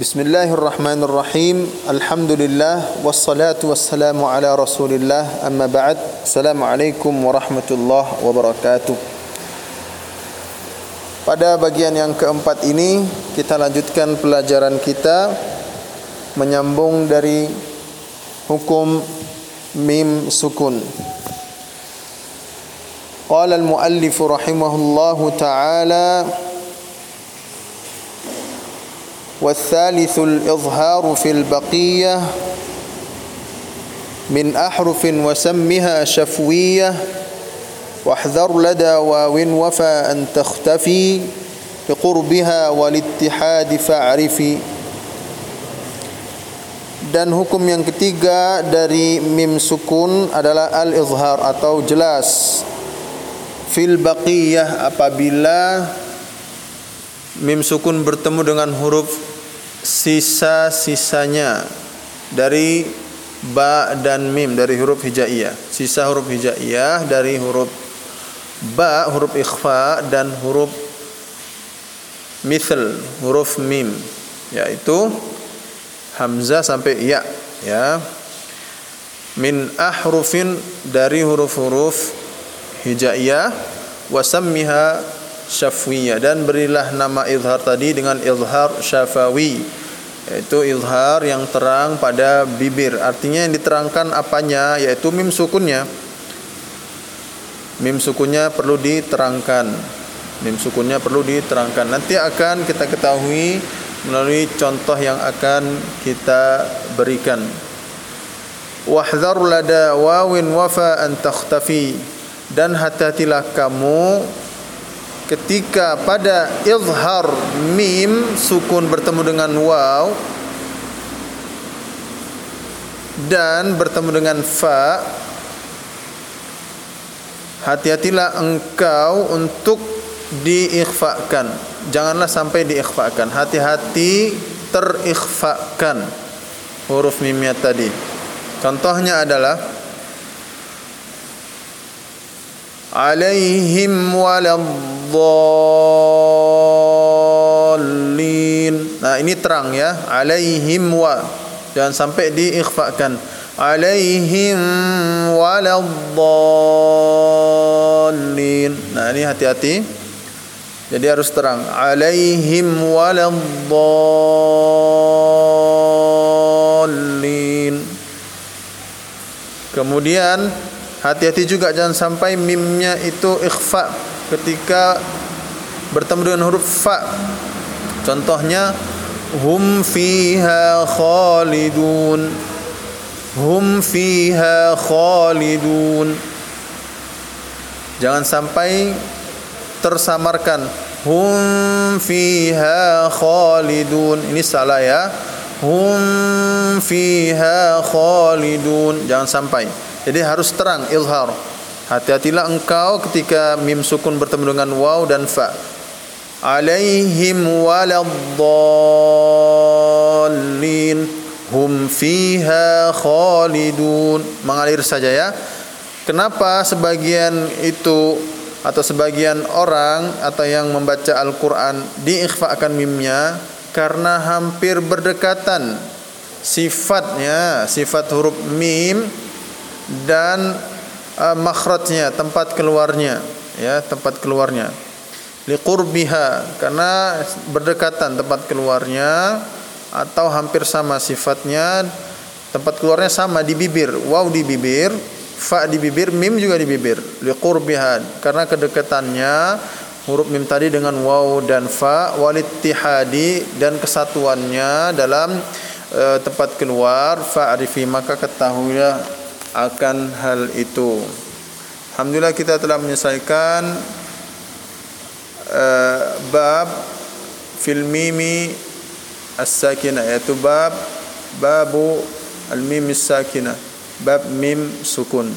Bismillahirrahmanirrahim. Alhamdulillah wassalatu wassalamu ala Rasulillah. Amma ba'd. Assalamualaikum warahmatullahi wabarakatuh. Pada bagian yang keempat ini kita lanjutkan pelajaran kita menyambung dari hukum mim sukun. Qala al-muallif rahimahullahu ta'ala والثالث الإظهار في البقية من أحرف وسمها شفوية واحذر لدى واو وفى أن تختفي بقربها والاتحاد فاعرفي dan hukum yang ketiga dari mim sukun adalah al-izhar atau jelas fil baqiyah apabila mim sukun bertemu dengan huruf sisa-sisanya dari ba dan mim dari huruf hijaiyah. Sisa huruf hijaiyah dari huruf ba, huruf ikhfa dan huruf mithl, huruf mim yaitu hamzah sampai ya ya. Min ahrufin dari huruf-huruf hijaiyah wasammiha syafwiyah dan berilah nama izhar tadi dengan izhar syafawi yaitu izhar yang terang pada bibir. Artinya yang diterangkan apanya yaitu mim sukunnya. Mim sukunnya perlu diterangkan. Mim sukunnya perlu diterangkan. Nanti akan kita ketahui melalui contoh yang akan kita berikan. Wahdhar lada wawin wafa an takhtafi. Dan hati-hatilah kamu ketika pada izhar mim sukun bertemu dengan waw dan bertemu dengan fa hati-hatilah engkau untuk diikhfakan. Janganlah sampai diikhfakan. Hati-hati terikhfakan huruf mimnya tadi. Contohnya adalah alaihim waladdallin nah ini terang ya. Alaihim wa. Jangan sampai diikhfakan. Alaihim waladdallin. Nah ini hati-hati. Jadi harus terang. Alaihim waladdallin. Kemudian Hati-hati juga. Jangan sampai mimnya itu ikhfa ketika bertemu dengan huruf fa. Contohnya hum fiha khalidun. Hum fiha khalidun. Jangan sampai tersamarkan hum fiha khalidun. Ini salah ya. Hum fiha khalidun. Jangan sampai. Jadi harus terang izhar. Hati-hatilah engkau ketika mim sukun bertemu dengan waw dan fa. Alaihim waladdallin hum fiha khalidun. Mengalir saja ya. Kenapa sebagian itu atau sebagian orang atau yang membaca Al-Qur'an diikhfakan mimnya karena hampir berdekatan sifatnya sifat huruf mim dan uh, makhrajnya tempat keluarnya ya tempat keluarnya. Liqurbiha karena berdekatan tempat keluarnya atau hampir sama sifatnya tempat keluarnya sama di bibir waw di bibir fa di bibir mim juga di bibir. Liqurbiha karena kedekatannya huruf mim tadi dengan waw dan fa walittihadi dan kesatuannya dalam uh, tempat keluar fa'rifi maka ketahuilah akan hal itu. Alhamdulillah kita telah menyelesaikan uh, bab fil mimi as-sakinah yaitu bab babu al-mim as-sakinah bab mim sukun.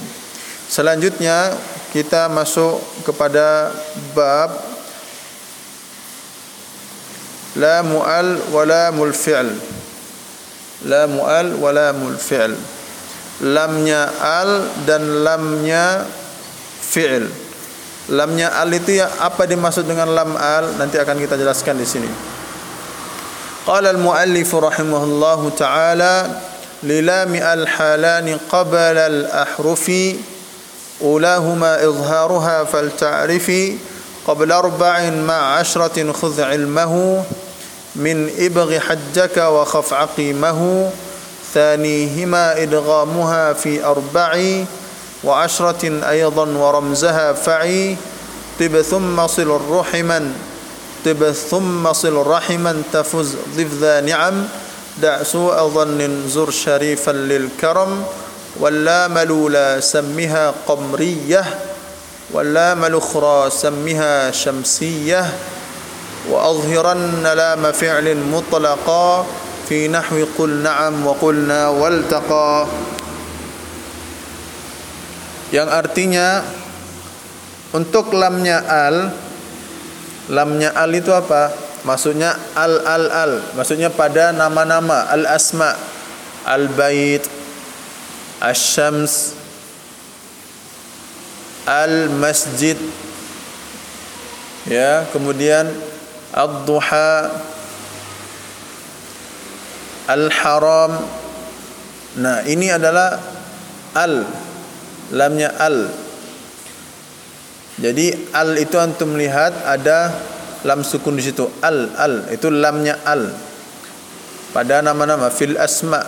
Selanjutnya kita masuk kepada bab la mu'al wa la mul fi'l. La mu'al wa la mul fi'l lamnya al dan lamnya fi'il. Lamnya al itu ya apa dimaksud dengan lam al nanti akan kita jelaskan di sini. قال المؤلف رحمه الله تعالى للام الحالان قبل الأحرف أولاهما إظهارها فلتعرفي قبل أربع مع عشرة خذ علمه من إبغ حجك وخف عقيمه ثانيهما إدغامها في أربع وعشرة أيضا ورمزها فعي. طب ثم صل رحما. طب ثم صل رحما تفز ضف ذا نعم. دع سوء ظن زر شريفا للكرم. واللام الأولى سمها قمرية. واللام الأخرى سمها شمسية. وأظهرن لام فعل مطلقا. في نحو قل نعم وقلنا والتقى yang artinya untuk lamnya al lamnya al itu apa maksudnya al al al maksudnya pada nama-nama al asma al bait asyams al masjid ya kemudian ad-duha al-haram. Nah ini adalah al. Lamnya al. Jadi al itu antum melihat ada lam sukun di situ. Al al. Itu lamnya al. Pada nama-nama fil asma.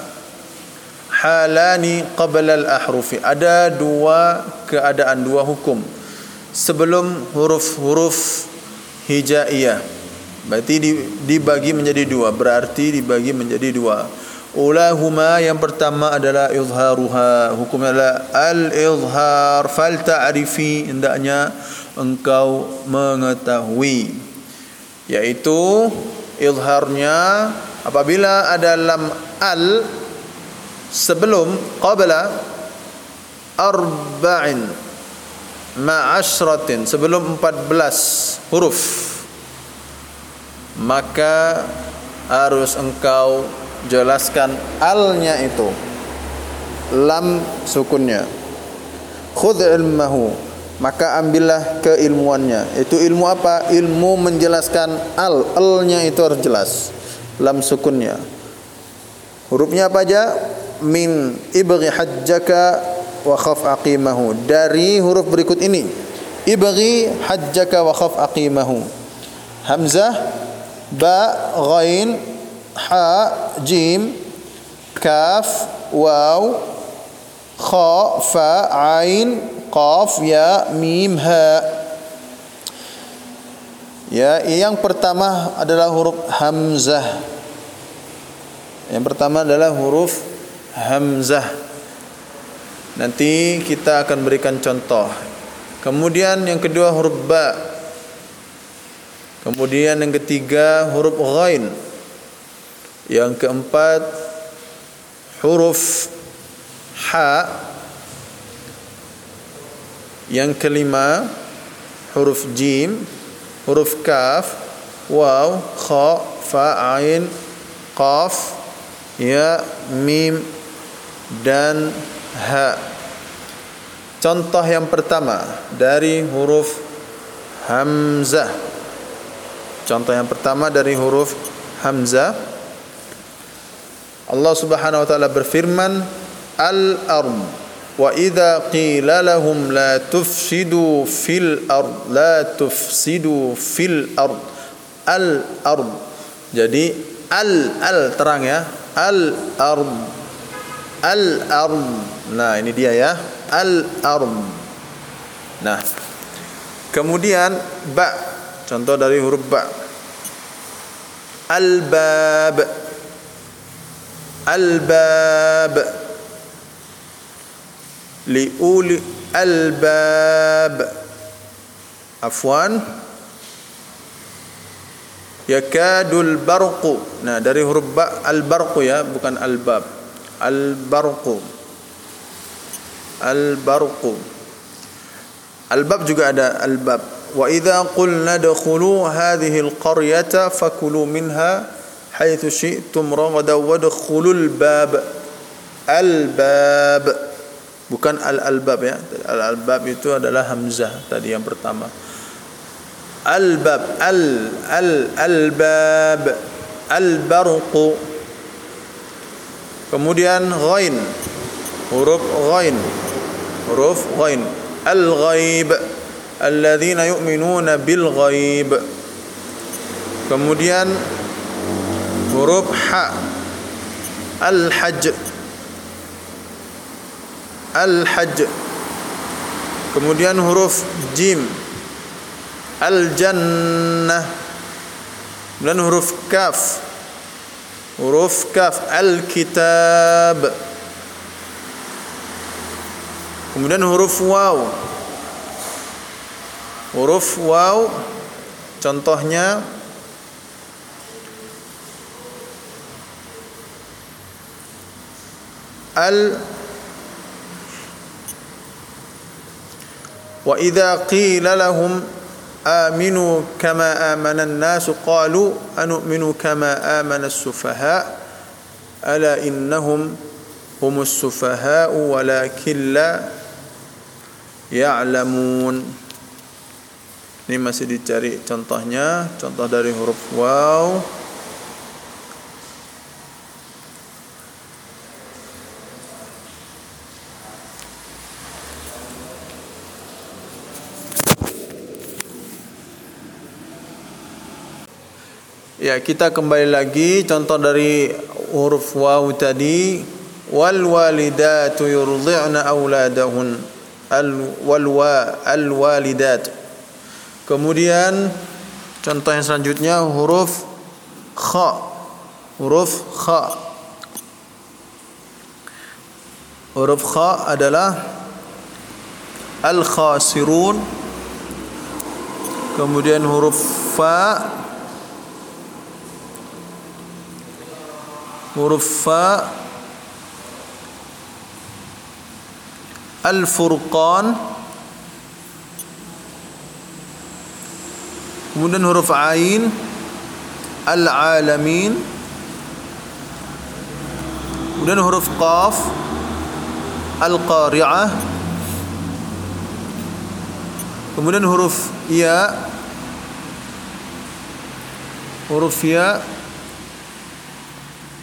Halani qabla al ahrufi ada dua keadaan dua hukum. Sebelum huruf-huruf hijaiyah berarti dibagi menjadi dua. Berarti dibagi menjadi dua. Ulahuma yang pertama adalah izharuha. Hukumnya adalah al-izhar. Fal ta'rifi hendaknya engkau mengetahui. Yaitu izharnya apabila ada lam al sebelum qabla arba'in ma'ashratin sebelum 14 huruf maka harus engkau jelaskan alnya itu. Lam sukunnya. Khudh ilmahu. Maka ambillah keilmuannya. Itu ilmu apa? Ilmu menjelaskan al. Alnya itu harus jelas. Lam sukunnya. Hurufnya apa aja? Min ibghi hajjaka wa khaf aqimahu. Dari huruf berikut ini. Ibghi hajjaka wa khaf aqimahu. Hamzah ba ghain ha jim kaf waw kha fa ain qaf ya mim ha. Ya yang pertama adalah huruf hamzah. Yang pertama adalah huruf hamzah. Nanti kita akan berikan contoh. Kemudian yang kedua huruf ba kemudian yang ketiga huruf ghain yang keempat huruf ha Yang kelima huruf jim, huruf kaf, waw, kha, fa, ain, qaf, ya, mim dan ha. Contoh yang pertama dari huruf hamzah. Contoh yang pertama dari huruf hamzah. Allah Subhanahu wa taala berfirman al-ard wa idza qila lahum la tufsidu fil ard la tufsidu fil ard al-ard jadi al al terang ya. Al-ard al-ard nah ini dia ya. Al-ard nah kemudian ba Contoh dari huruf ba. Al-bab. Al-bab. Li'uli al-bab. Afwan. Yakadul barqu. Nah, dari huruf ba al-barqu ya, bukan al-bab. Al-barqu. Al-barqu. Al-bab juga ada al-bab. Bab qulna dkhulu hadhihi al qaryata fakulu minha حيث شئتم رغدا وادخلوا الباب الباب bukan al albab ya al albab itu adalah hamzah tadi yang pertama albab al al albab al-barqu kemudian ghain huruf ghain huruf ghain al-ghaib alladzina yu'minuna bil ghaib kemudian huruf ha al-hajj. Al-hajj. Kemudian huruf jim. Al-jannah. Kemudian huruf kaf. Huruf kaf. Al-kitab. Kemudian huruf waw huruf waw contohnya al wa idza qila lahum aminu kama amana an-nas qalu anu'minu kama amana as-sufaha ala innahum humus sufaha walakin la ya'lamun ini masih dicari contohnya contoh dari huruf waw. Ya, kita kembali lagi contoh dari huruf waw tadi. Wal walidatu yurdi'na auladahun al wal wa al walidat. Kemudian contoh yang selanjutnya huruf kha. Huruf kha. Huruf kha adalah al khasirun. Kemudian huruf fa huruf fa al-furqan kemudian huruf ain al-alamin kemudian huruf qaf al-qari'ah kemudian huruf ya huruf ya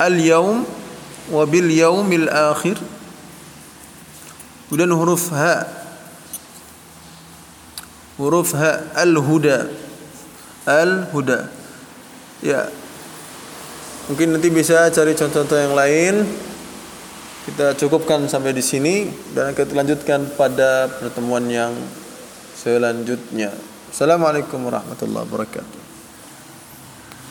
al-yawm wa bil yawmil akhir kemudian huruf ha huruf ha al-huda al-huda. Ya. Mungkin nanti bisa cari contoh-contoh yang lain. Kita cukupkan sampai di sini dan kita lanjutkan pada pertemuan yang selanjutnya. Assalamualaikum warahmatullahi wabarakatuh